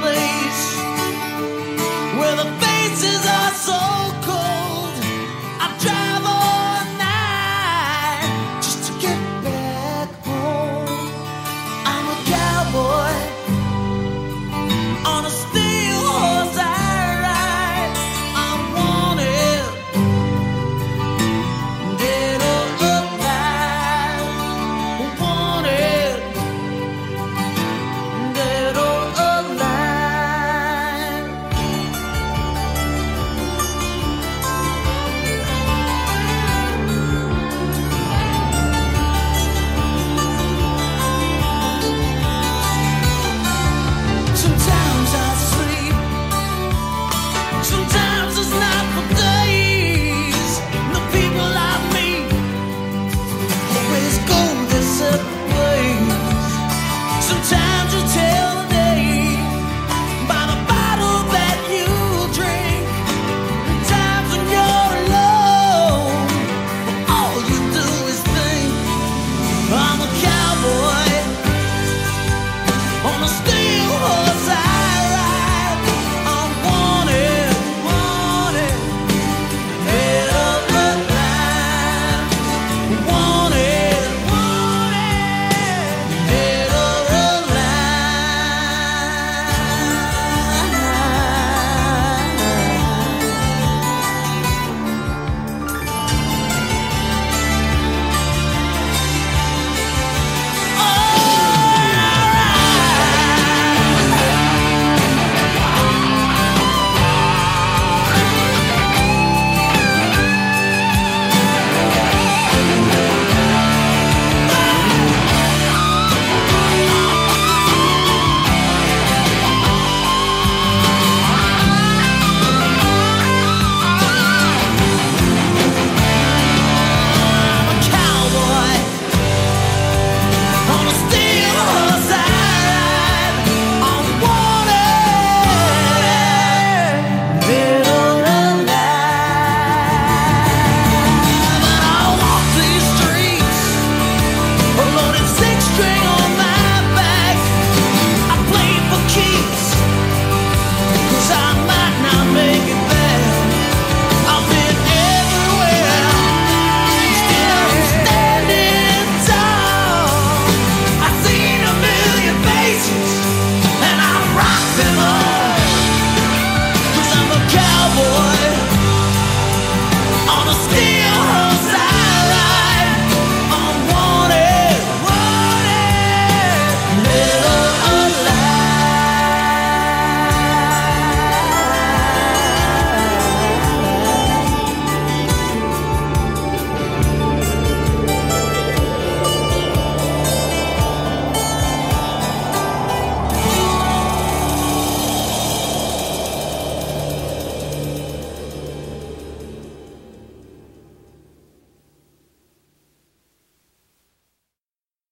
place.